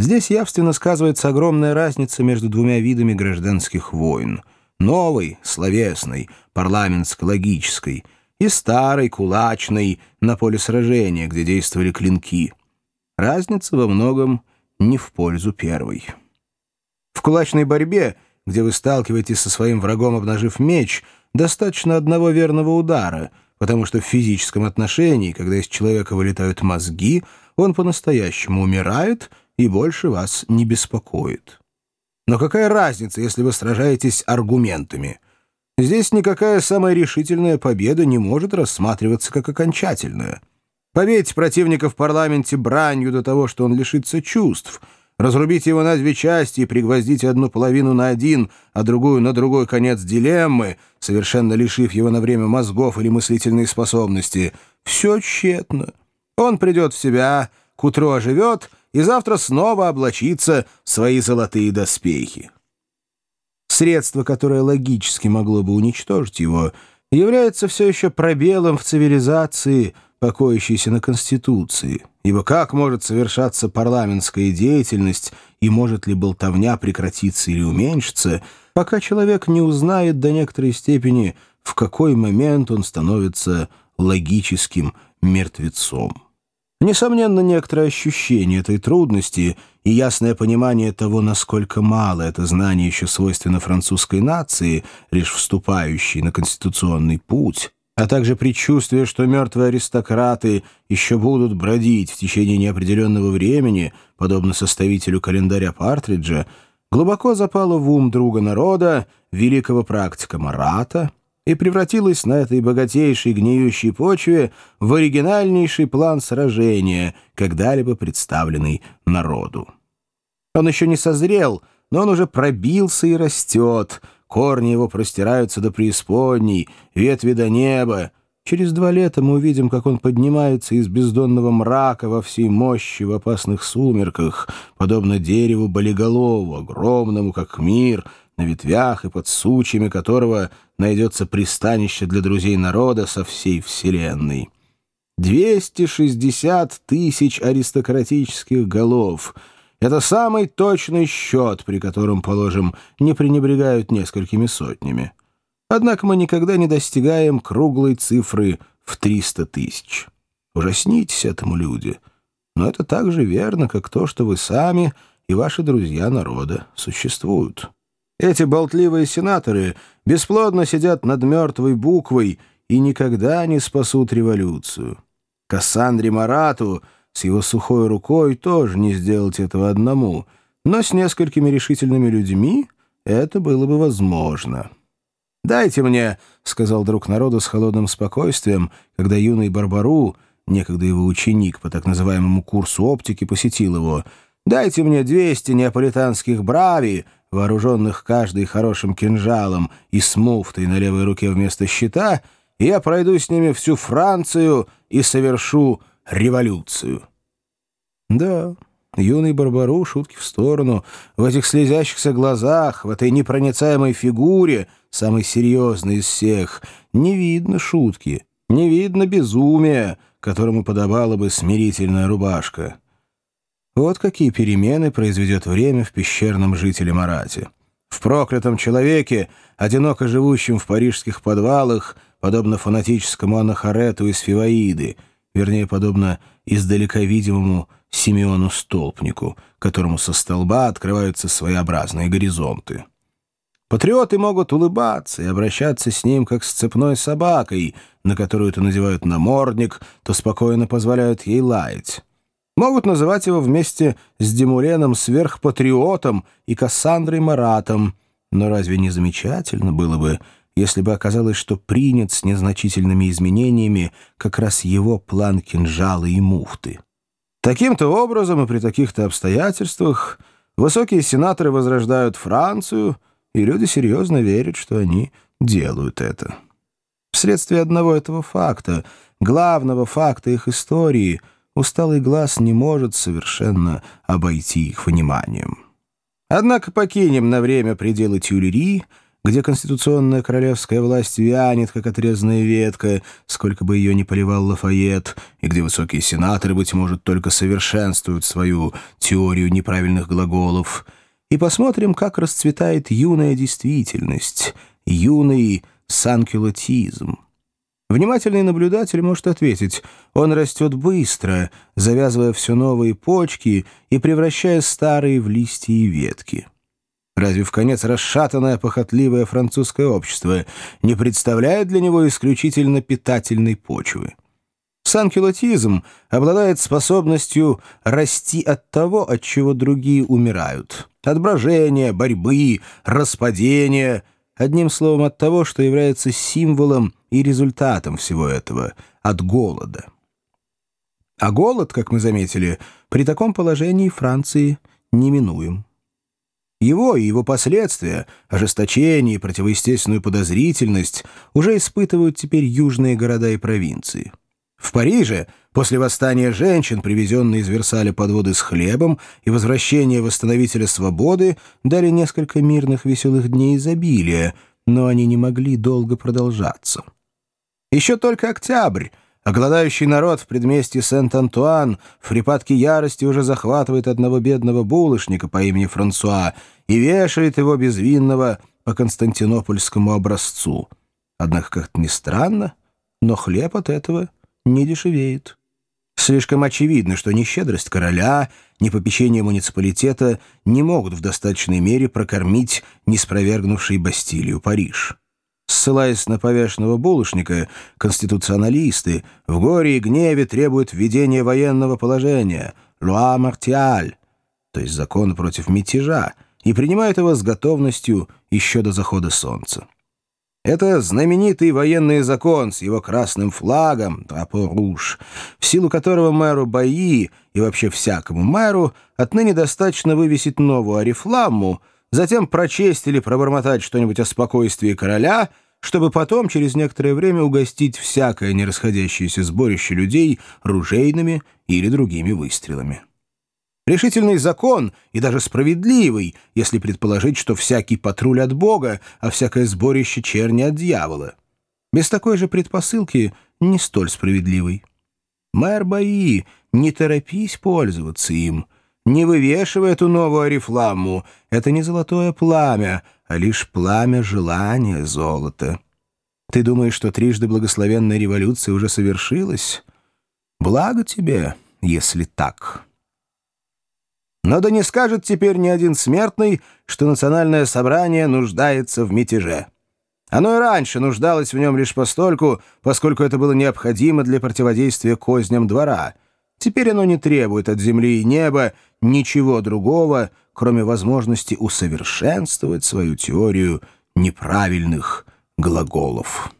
Здесь явственно сказывается огромная разница между двумя видами гражданских войн. Новой, словесной, парламентско-логической, и старой, кулачной, на поле сражения, где действовали клинки. Разница во многом не в пользу первой. В кулачной борьбе, где вы сталкиваетесь со своим врагом, обнажив меч, достаточно одного верного удара, потому что в физическом отношении, когда из человека вылетают мозги, он по-настоящему умирает и больше вас не беспокоит. Но какая разница, если вы сражаетесь аргументами? Здесь никакая самая решительная победа не может рассматриваться как окончательная. Победить противника в парламенте бранью до того, что он лишится чувств, разрубить его на две части и пригвоздить одну половину на один, а другую на другой конец дилеммы, совершенно лишив его на время мозгов или мыслительной способности, все тщетно. Он придет в себя, к утру оживет и завтра снова облачится в свои золотые доспехи. Средство, которое логически могло бы уничтожить его, является все еще пробелом в цивилизации, покоящейся на Конституции. Ибо как может совершаться парламентская деятельность и может ли болтовня прекратиться или уменьшиться, пока человек не узнает до некоторой степени, в какой момент он становится логическим мертвецом. Несомненно, некоторое ощущение этой трудности и ясное понимание того, насколько мало это знание еще свойственно французской нации, лишь вступающей на конституционный путь, а также предчувствие, что мертвые аристократы еще будут бродить в течение неопределенного времени, подобно составителю календаря Партриджа, глубоко запало в ум друга народа, великого практика Марата, и превратилась на этой богатейшей гниющей почве в оригинальнейший план сражения, когда-либо представленный народу. Он еще не созрел, но он уже пробился и растет, корни его простираются до преисподней, ветви до неба. Через два лета мы увидим, как он поднимается из бездонного мрака во всей мощи в опасных сумерках, подобно дереву болиголову, огромному, как мир, на ветвях и под сучьями которого найдется пристанище для друзей народа со всей вселенной. 260 тысяч аристократических голов — это самый точный счет, при котором, положим, не пренебрегают несколькими сотнями. Однако мы никогда не достигаем круглой цифры в 300 тысяч. Ужаснитесь этому, люди. Но это так же верно, как то, что вы сами и ваши друзья народа существуют. Эти болтливые сенаторы бесплодно сидят над мертвой буквой и никогда не спасут революцию. Кассандре Марату с его сухой рукой тоже не сделать этого одному, но с несколькими решительными людьми это было бы возможно. «Дайте мне», — сказал друг народа с холодным спокойствием, когда юный Барбару, некогда его ученик по так называемому курсу оптики, посетил его, «дайте мне 200 неаполитанских брави, вооруженных каждый хорошим кинжалом и с муфтой на левой руке вместо щита, я пройду с ними всю Францию и совершу революцию. Да, юный Барбару, шутки в сторону, в этих слезящихся глазах, в этой непроницаемой фигуре, самой серьезной из всех, не видно шутки, не видно безумия, которому подобала бы смирительная рубашка. Вот какие перемены произведет время в пещерном жителе Марате. В проклятом человеке, одиноко живущем в парижских подвалах, подобно фанатическому Анахарету из Фиваиды, вернее, подобно издалека видимому Симеону Столпнику, которому со столба открываются своеобразные горизонты. Патриоты могут улыбаться и обращаться с ним, как с цепной собакой, на которую то надевают намордник, то спокойно позволяют ей лаять. Могут называть его вместе с Демуреном сверхпатриотом и Кассандрой Маратом. Но разве не замечательно было бы, если бы оказалось, что принят с незначительными изменениями как раз его план кинжала и муфты? Таким-то образом и при таких-то обстоятельствах высокие сенаторы возрождают Францию, и люди серьезно верят, что они делают это. Вследствие одного этого факта, главного факта их истории — усталый глаз не может совершенно обойти их вниманием. Однако покинем на время пределы Тюлери, где конституционная королевская власть вянет, как отрезанная ветка, сколько бы ее ни поливал Лафайет, и где высокие сенаторы, быть может, только совершенствуют свою теорию неправильных глаголов. И посмотрим, как расцветает юная действительность, юный санкюлотизм. Внимательный наблюдатель может ответить, он растет быстро, завязывая все новые почки и превращая старые в листья и ветки. Разве в конец расшатанное похотливое французское общество не представляет для него исключительно питательной почвы? Санкелотизм обладает способностью расти от того, от чего другие умирают. От борьбы, распадения — Одним словом, от того, что является символом и результатом всего этого, от голода. А голод, как мы заметили, при таком положении Франции неминуем. Его и его последствия, ожесточение и противоестественную подозрительность уже испытывают теперь южные города и провинции. В Париже после восстания женщин, привезенные из Версаля подводы с хлебом и возвращения восстановителя свободы, дали несколько мирных веселых дней изобилия, но они не могли долго продолжаться. Еще только октябрь, а голодающий народ в предместье Сент-Антуан в припадке ярости уже захватывает одного бедного булочника по имени Франсуа и вешает его безвинного по константинопольскому образцу. Однако, как-то не странно, но хлеб от этого не дешевеет. Слишком очевидно, что ни щедрость короля, ни попечение муниципалитета не могут в достаточной мере прокормить неспровергнувший Бастилию Париж. Ссылаясь на повешенного булочника, конституционалисты в горе и гневе требуют введения военного положения «Луа Мартиаль», то есть закон против мятежа, и принимают его с готовностью еще до захода солнца. Это знаменитый военный закон с его красным флагом, трапо в силу которого мэру Баи и вообще всякому мэру отныне достаточно вывесить новую орифламму, затем прочесть или пробормотать что-нибудь о спокойствии короля, чтобы потом через некоторое время угостить всякое нерасходящееся сборище людей ружейными или другими выстрелами. Решительный закон и даже справедливый, если предположить, что всякий патруль от Бога, а всякое сборище черни от дьявола. Без такой же предпосылки не столь справедливый. Мэр Баи, не торопись пользоваться им. Не вывешивай эту новую орифламу. Это не золотое пламя, а лишь пламя желания золота. Ты думаешь, что трижды благословенная революция уже совершилась? Благо тебе, если так». Но да не скажет теперь ни один смертный, что национальное собрание нуждается в мятеже. Оно и раньше нуждалось в нем лишь постольку, поскольку это было необходимо для противодействия козням двора. Теперь оно не требует от земли и неба ничего другого, кроме возможности усовершенствовать свою теорию неправильных глаголов.